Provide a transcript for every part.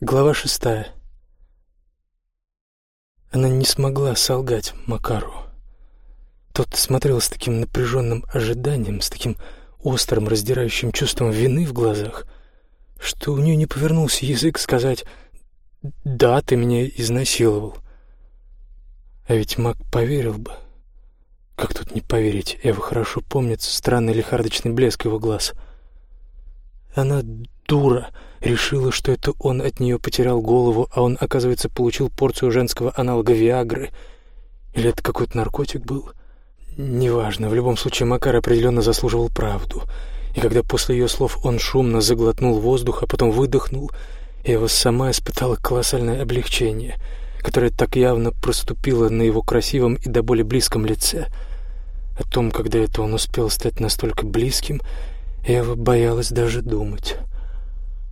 Глава шестая. Она не смогла солгать Макару. Тот смотрел с таким напряженным ожиданием, с таким острым, раздирающим чувством вины в глазах, что у нее не повернулся язык сказать «Да, ты меня изнасиловал». А ведь Мак поверил бы. Как тут не поверить? Эва хорошо помнит странный лихардочный блеск его глаз. Она дура решила, что это он от нее потерял голову, а он, оказывается, получил порцию женского аналога Виагры. Или это какой-то наркотик был? Неважно, в любом случае Макар определенно заслуживал правду. И когда после ее слов он шумно заглотнул воздух, а потом выдохнул, Ева сама испытала колоссальное облегчение, которое так явно проступило на его красивом и до боли близком лице. О том, когда это он успел стать настолько близким, Ева боялась даже думать.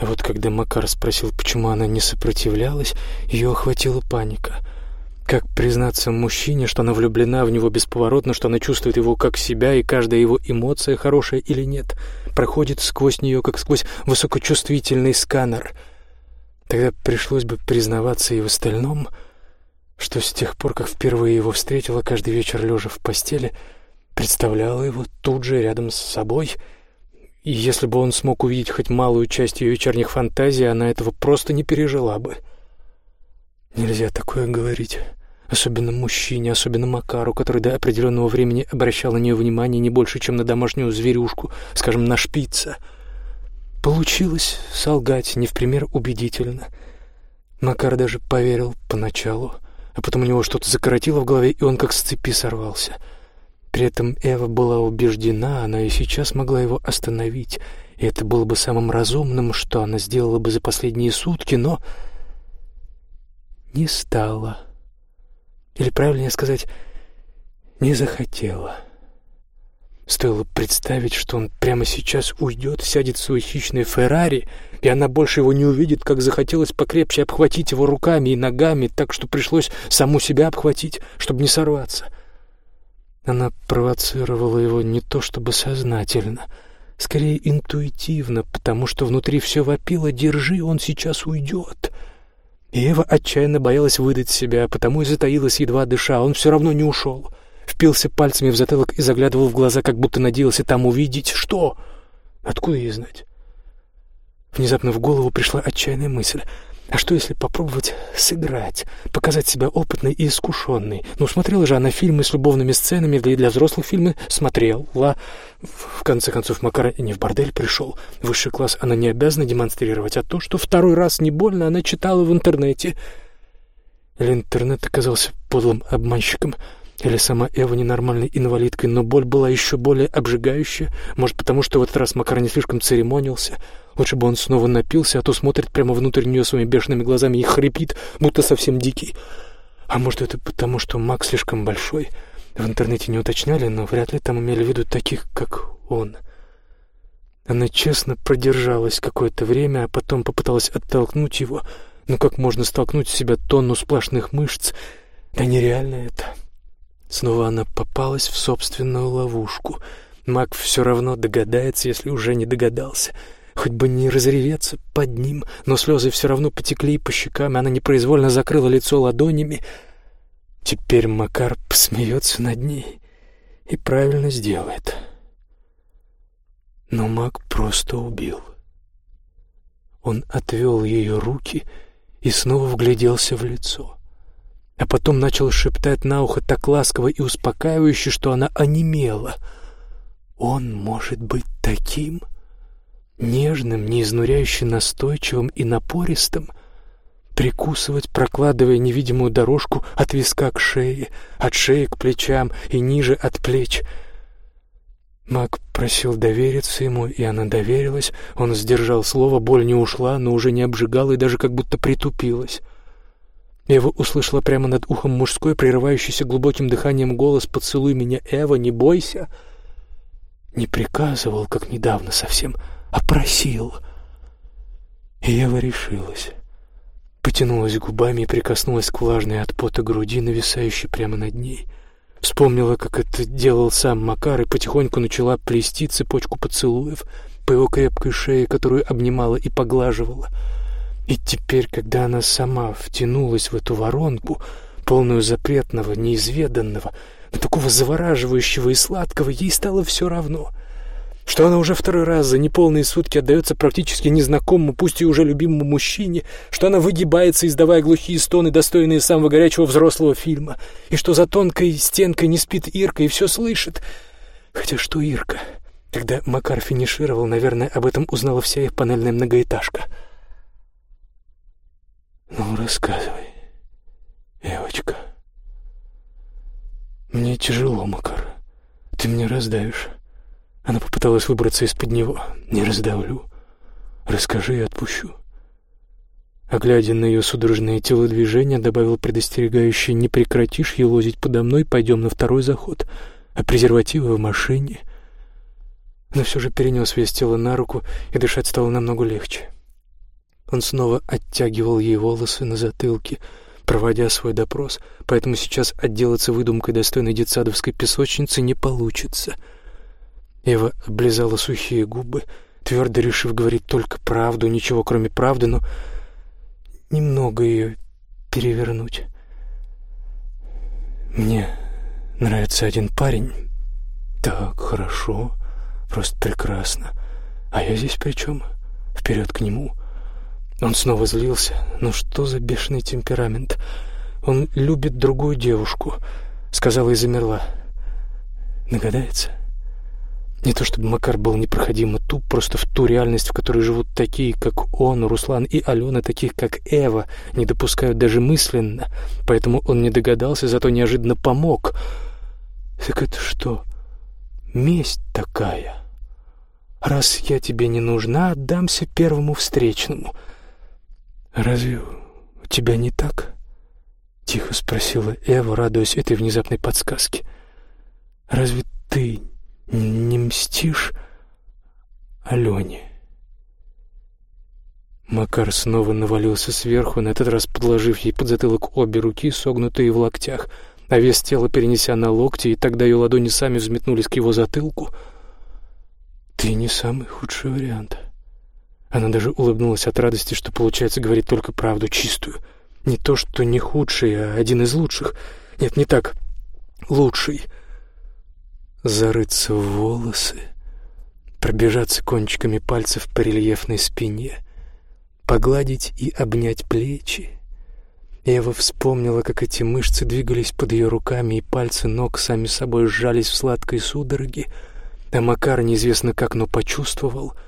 Вот когда Макар спросил, почему она не сопротивлялась, ее охватила паника. Как признаться мужчине, что она влюблена в него бесповоротно, что она чувствует его как себя, и каждая его эмоция, хорошая или нет, проходит сквозь нее, как сквозь высокочувствительный сканер. Тогда пришлось бы признаваться и в остальном, что с тех пор, как впервые его встретила каждый вечер лежа в постели, представляла его тут же рядом с собой — и если бы он смог увидеть хоть малую часть ее вечерних фантазий, она этого просто не пережила бы. Нельзя такое говорить. Особенно мужчине, особенно Макару, который до определенного времени обращал на нее внимание не больше, чем на домашнюю зверюшку, скажем, на шпица. Получилось солгать не в пример убедительно. Макар даже поверил поначалу, а потом у него что-то закоротило в голове, и он как с цепи сорвался — при этом Эва была убеждена, она и сейчас могла его остановить, и это было бы самым разумным, что она сделала бы за последние сутки, но не стала. Или правильнее сказать, не захотела. Стоило представить, что он прямо сейчас уйдет, сядет в свой хищный Феррари, и она больше его не увидит, как захотелось покрепче обхватить его руками и ногами, так что пришлось саму себя обхватить, чтобы не сорваться — она провоцировала его не то чтобы сознательно, скорее интуитивно, потому что внутри все вопило «держи, он сейчас уйдет». И Эва отчаянно боялась выдать себя, потому и затаилась, едва дыша, он все равно не ушел. Впился пальцами в затылок и заглядывал в глаза, как будто надеялся там увидеть. Что? Откуда ей знать? Внезапно в голову пришла отчаянная мысль — а что, если попробовать сыграть, показать себя опытной и искушенной? Ну, смотрела же она фильмы с любовными сценами, да и для взрослых фильмы смотрела. В конце концов, Макар не в бордель пришел. Высший класс она не обязана демонстрировать, а то, что второй раз не больно, она читала в интернете. Или интернет оказался подлым обманщиком — или сама Эва ненормальной инвалидкой, но боль была еще более обжигающая. Может, потому что в этот раз Макар не слишком церемонился. Лучше бы он снова напился, а то смотрит прямо внутрь нее своими бешеными глазами и хрипит, будто совсем дикий. А может, это потому, что Мак слишком большой? В интернете не уточняли, но вряд ли там имели в виду таких, как он. Она честно продержалась какое-то время, а потом попыталась оттолкнуть его. Но как можно столкнуть в себя тонну сплошных мышц? Да нереально это. Снова она попалась в собственную ловушку. Мак все равно догадается, если уже не догадался. Хоть бы не разреветься под ним, но слезы все равно потекли по щекам, и она непроизвольно закрыла лицо ладонями. Теперь Макар посмеется над ней и правильно сделает. Но Мак просто убил. Он отвел ее руки и снова вгляделся в лицо а потом начал шептать на ухо так ласково и успокаивающе, что она онемела. Он может быть таким нежным, неизнуряюще настойчивым и напористым, прикусывать, прокладывая невидимую дорожку от виска к шее, от шеи к плечам и ниже от плеч. Мак просил довериться ему, и она доверилась. Он сдержал слово, боль не ушла, но уже не обжигала и даже как будто притупилась. Эва услышала прямо над ухом мужской, прерывающийся глубоким дыханием голос «Поцелуй меня, Эва, не бойся!» Не приказывал, как недавно совсем, а просил. И Эва решилась. Потянулась губами и прикоснулась к влажной от пота груди, нависающей прямо над ней. Вспомнила, как это делал сам Макар, и потихоньку начала плести цепочку поцелуев по его крепкой шее, которую обнимала и поглаживала — И теперь, когда она сама втянулась в эту воронку, полную запретного, неизведанного, но такого завораживающего и сладкого, ей стало все равно. Что она уже второй раз за неполные сутки отдается практически незнакомому, пусть и уже любимому мужчине, что она выгибается, издавая глухие стоны, достойные самого горячего взрослого фильма, и что за тонкой стенкой не спит Ирка и все слышит. Хотя что Ирка? Когда Макар финишировал, наверное, об этом узнала вся их панельная многоэтажка. «Ну, рассказывай, девочка». «Мне тяжело, Макар. Ты меня раздавишь». Она попыталась выбраться из-под него. «Не раздавлю. Расскажи и отпущу». А на ее судорожные телодвижения, добавил предостерегающий «Не прекратишь елозить подо мной, пойдем на второй заход, а презервативы в машине». Но все же перенес вес тела на руку, и дышать стало намного легче. Он снова оттягивал ей волосы на затылке, проводя свой допрос, поэтому сейчас отделаться выдумкой достойной детсадовской песочницы не получится. Ева облизала сухие губы, твердо решив говорить только правду, ничего кроме правды, но немного ее перевернуть. «Мне нравится один парень». «Так, хорошо, просто прекрасно. А я здесь при чем? Вперед к нему». Он снова злился. Ну что за бешеный темперамент? Он любит другую девушку, сказала и замерла. Догадается? Не то чтобы Макар был непроходимо туп, просто в ту реальность, в которой живут такие, как он, Руслан и Алена, таких, как Эва, не допускают даже мысленно. Поэтому он не догадался, зато неожиданно помог. Так это что, месть такая? Раз я тебе не нужна, отдамся первому встречному — «Разве у тебя не так?» — тихо спросила Эва, радуясь этой внезапной подсказке. «Разве ты не мстишь Алене?» Макар снова навалился сверху, на этот раз подложив ей под затылок обе руки, согнутые в локтях, а вес тела перенеся на локти, и тогда ее ладони сами взметнулись к его затылку. «Ты не самый худший вариант», она даже улыбнулась от радости, что получается говорить только правду чистую. Не то, что не худший, а один из лучших. Нет, не так. Лучший. Зарыться в волосы, пробежаться кончиками пальцев по рельефной спине, погладить и обнять плечи. Ева вспомнила, как эти мышцы двигались под ее руками, и пальцы ног сами собой сжались в сладкой судороге, а Макар неизвестно как, но почувствовал —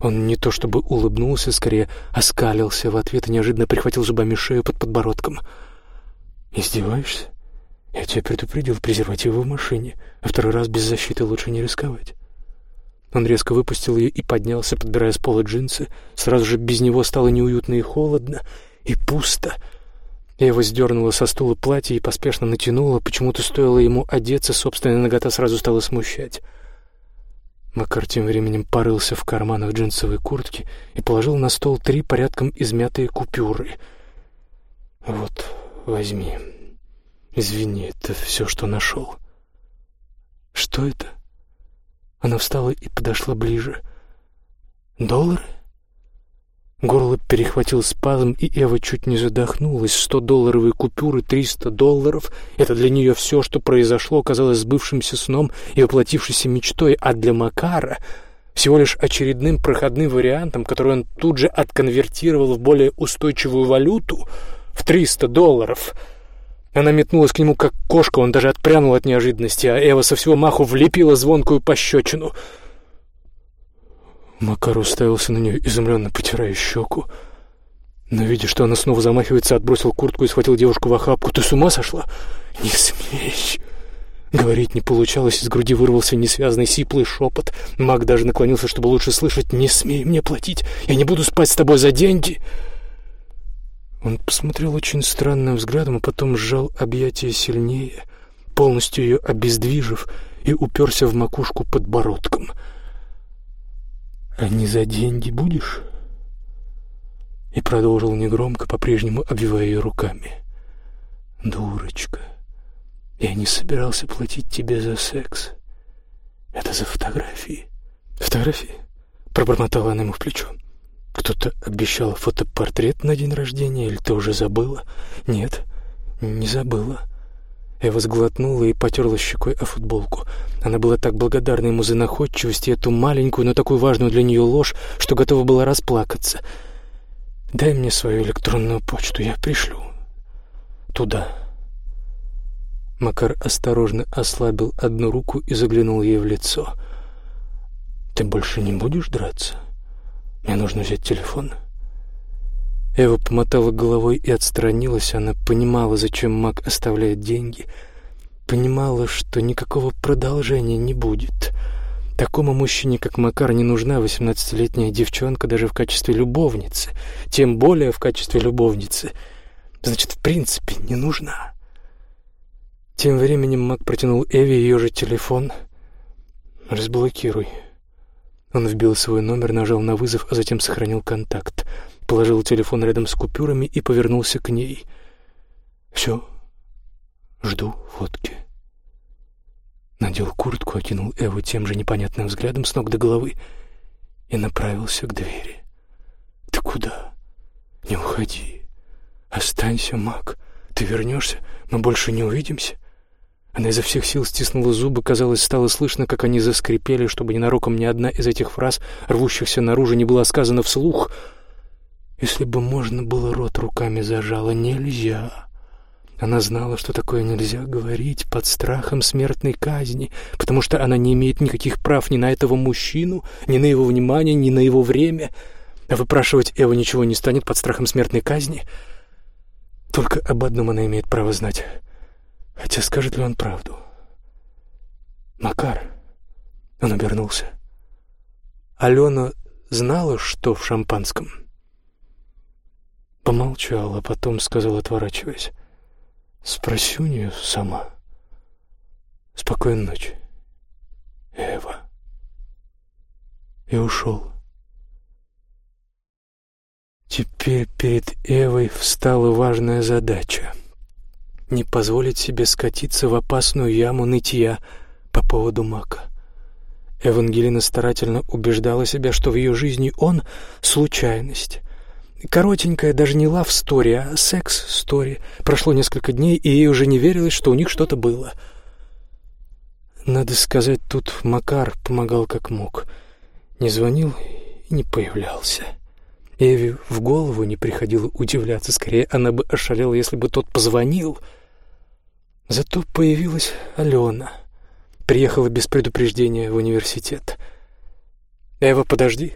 он не то чтобы улыбнулся, скорее оскалился в ответ и неожиданно прихватил зубами шею под подбородком. «Издеваешься? Я тебя предупредил, презервативы в машине, а второй раз без защиты лучше не рисковать». Он резко выпустил ее и поднялся, подбирая с пола джинсы. Сразу же без него стало неуютно и холодно, и пусто. Я его сдернула со стула платье и поспешно натянула. Почему-то стоило ему одеться, собственная нагота сразу стала смущать. Макар тем временем порылся в карманах джинсовой куртки и положил на стол три порядком измятые купюры. «Вот, возьми. Извини, это все, что нашел». «Что это?» Она встала и подошла ближе. «Доллары?» Горло перехватил спазм, и Эва чуть не задохнулась. Сто долларовые купюры, триста долларов — это для нее все, что произошло, казалось сбывшимся сном и воплотившейся мечтой, а для Макара — всего лишь очередным проходным вариантом, который он тут же отконвертировал в более устойчивую валюту — в триста долларов. Она метнулась к нему, как кошка, он даже отпрянул от неожиданности, а Эва со всего маху влепила звонкую пощечину — Макар уставился на нее, изумленно потирая щеку. Но, видя, что она снова замахивается, отбросил куртку и схватил девушку в охапку. «Ты с ума сошла? Не смей!» Говорить не получалось, из груди вырвался несвязный сиплый шепот. Маг даже наклонился, чтобы лучше слышать. «Не смей мне платить! Я не буду спать с тобой за деньги!» Он посмотрел очень странным взглядом, а потом сжал объятия сильнее, полностью ее обездвижив, и уперся в макушку подбородком — «А не за деньги будешь?» И продолжил негромко, по-прежнему обвивая ее руками. «Дурочка, я не собирался платить тебе за секс. Это за фотографии». «Фотографии?» — пробормотала она ему в плечо. Кто-то обещал фотопортрет на день рождения, или ты уже забыла? Нет, не забыла. Эва сглотнула и потерла щекой о футболку. Она была так благодарна ему за находчивость и эту маленькую, но такую важную для нее ложь, что готова была расплакаться. «Дай мне свою электронную почту, я пришлю. Туда». Макар осторожно ослабил одну руку и заглянул ей в лицо. «Ты больше не будешь драться?» Мне нужно взять телефон. Эва помотала головой и отстранилась. Она понимала, зачем Мак оставляет деньги. Понимала, что никакого продолжения не будет. Такому мужчине, как Макар, не нужна восемнадцатилетняя девчонка даже в качестве любовницы. Тем более в качестве любовницы. Значит, в принципе, не нужна. Тем временем Мак протянул Эве ее же телефон. «Разблокируй». Он вбил свой номер, нажал на вызов, а затем сохранил контакт. Положил телефон рядом с купюрами и повернулся к ней. «Все, жду фотки». Надел куртку, окинул Эву тем же непонятным взглядом с ног до головы и направился к двери. «Ты куда? Не уходи. Останься, Мак. Ты вернешься, мы больше не увидимся». Она изо всех сил стиснула зубы, казалось, стало слышно, как они заскрипели, чтобы ненароком ни одна из этих фраз, рвущихся наружу, не была сказана вслух. Если бы можно было, рот руками зажала. Нельзя. Она знала, что такое нельзя говорить под страхом смертной казни, потому что она не имеет никаких прав ни на этого мужчину, ни на его внимание, ни на его время. А выпрашивать Эва ничего не станет под страхом смертной казни. Только об одном она имеет право знать — Хотя скажет ли он правду? Макар. Он обернулся. Алена знала, что в шампанском. Помолчала, потом сказала, отворачиваясь. Спроси у нее сама. Спокойной ночи, Эва. И ушел. Теперь перед Эвой встала важная задача — не позволить себе скатиться в опасную яму нытья по поводу Мака. Евангелина старательно убеждала себя, что в ее жизни он — случайность. Коротенькая, даже не лав-стори, а секс-стори. Прошло несколько дней, и ей уже не верилось, что у них что-то было. Надо сказать, тут Макар помогал как мог. Не звонил и не появлялся. Эви в голову не приходило удивляться, скорее она бы ошалела, если бы тот позвонил — Зато появилась Алена. Приехала без предупреждения в университет. «Эва, подожди!»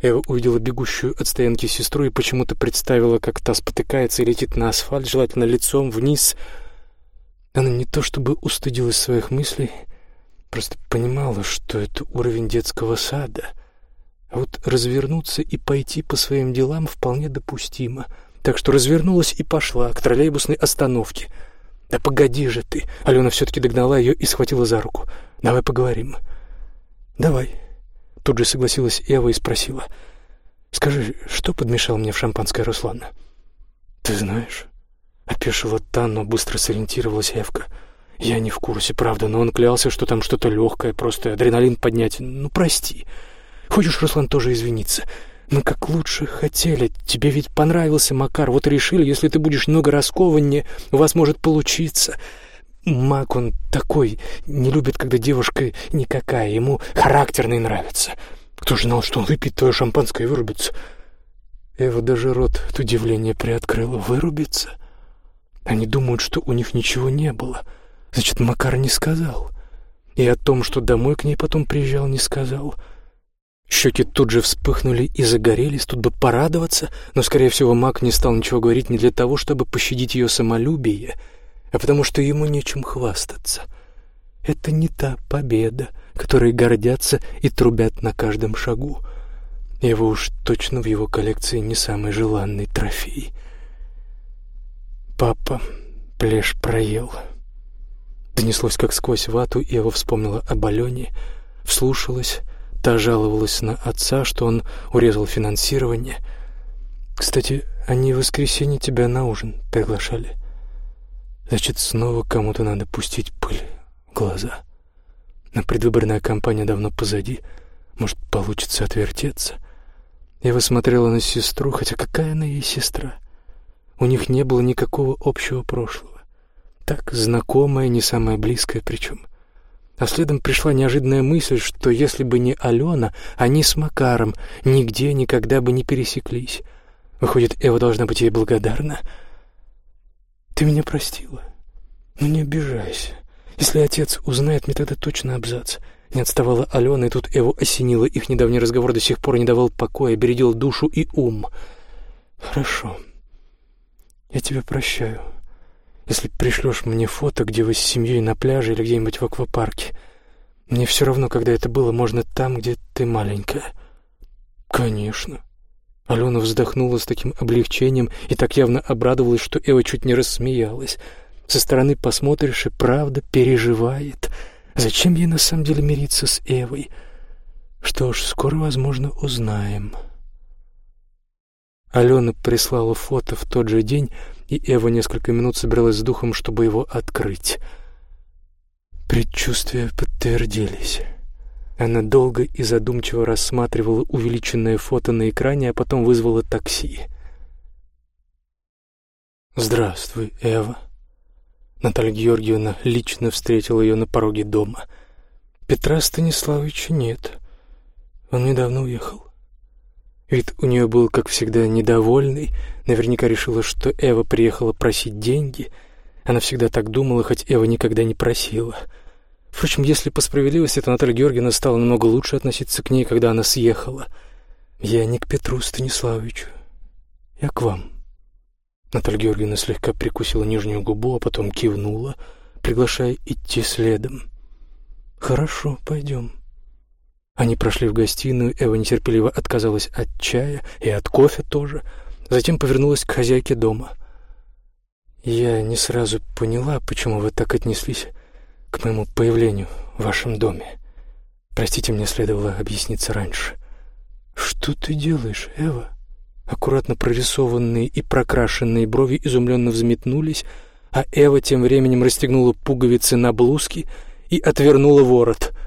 Эва увидела бегущую от стоянки сестру и почему-то представила, как та спотыкается и летит на асфальт, желательно лицом вниз. Она не то чтобы устыдилась своих мыслей, просто понимала, что это уровень детского сада. А вот развернуться и пойти по своим делам вполне допустимо. Так что развернулась и пошла к троллейбусной остановке — «Да погоди же ты!» Алена все-таки догнала ее и схватила за руку. «Давай поговорим». «Давай». Тут же согласилась Эва и спросила. «Скажи, что подмешал мне в шампанское Руслана?» «Ты знаешь?» Опешила та, но быстро сориентировалась Эвка. «Я не в курсе, правда, но он клялся, что там что-то легкое, просто адреналин поднять. Ну, прости. Хочешь, Руслан, тоже извиниться?» Мы как лучше хотели. Тебе ведь понравился Макар. Вот решили, если ты будешь немного раскованнее, у вас может получиться. Мак он такой, не любит, когда девушка никакая, ему характерный нравится. Кто же знал, что он выпьет твое шампанское и вырубится? Эва даже рот от удивления приоткрыла. Вырубиться? Они думают, что у них ничего не было. Значит, Макар не сказал. И о том, что домой к ней потом приезжал, не сказал. — Щеки тут же вспыхнули и загорелись, тут бы порадоваться, но, скорее всего, маг не стал ничего говорить не для того, чтобы пощадить ее самолюбие, а потому что ему нечем хвастаться. Это не та победа, которой гордятся и трубят на каждом шагу. Его уж точно в его коллекции не самый желанный трофей. Папа плешь проел. Донеслось как сквозь вату, и Ева вспомнила об Алене, вслушалась — Та жаловалась на отца, что он урезал финансирование. Кстати, они в воскресенье тебя на ужин приглашали. Значит, снова кому-то надо пустить пыль в глаза. Но предвыборная кампания давно позади. Может, получится отвертеться. Ева смотрела на сестру, хотя какая она ей сестра? У них не было никакого общего прошлого. Так, знакомое, не самое близкое причем. А следом пришла неожиданная мысль, что если бы не Алена, они с Макаром нигде никогда бы не пересеклись. Выходит, Эва должна быть ей благодарна. «Ты меня простила? Ну не обижайся. Если отец узнает, мне тогда точно абзац». Не отставала Алена, и тут Эву осенило. Их недавний разговор до сих пор не давал покоя, бередил душу и ум. «Хорошо. Я тебя прощаю. Если пришлешь мне фото, где вы с семьей на пляже или где-нибудь в аквапарке. Мне все равно, когда это было, можно там, где ты маленькая». «Конечно». Алена вздохнула с таким облегчением и так явно обрадовалась, что Эва чуть не рассмеялась. Со стороны посмотришь и правда переживает. Зачем ей на самом деле мириться с Эвой? Что ж, скоро, возможно, узнаем. Алена прислала фото в тот же день, и Эва несколько минут собиралась с духом, чтобы его открыть. Предчувствия подтвердились. Она долго и задумчиво рассматривала увеличенное фото на экране, а потом вызвала такси. «Здравствуй, Эва». Наталья Георгиевна лично встретила ее на пороге дома. Петра Станиславовича нет. Он недавно уехал. Вид у нее был, как всегда, недовольный. Наверняка решила, что Эва приехала просить деньги. Она всегда так думала, хоть Эва никогда не просила. Впрочем, если по справедливости, то Наталья Георгиевна стала намного лучше относиться к ней, когда она съехала. Я не к Петру Станиславовичу. Я к вам. Наталья Георгиевна слегка прикусила нижнюю губу, а потом кивнула, приглашая идти следом. «Хорошо, пойдем». Они прошли в гостиную, Эва нетерпеливо отказалась от чая и от кофе тоже, затем повернулась к хозяйке дома. «Я не сразу поняла, почему вы так отнеслись к моему появлению в вашем доме. Простите, мне следовало объясниться раньше». «Что ты делаешь, Эва?» Аккуратно прорисованные и прокрашенные брови изумленно взметнулись, а Эва тем временем расстегнула пуговицы на блузке и отвернула ворот —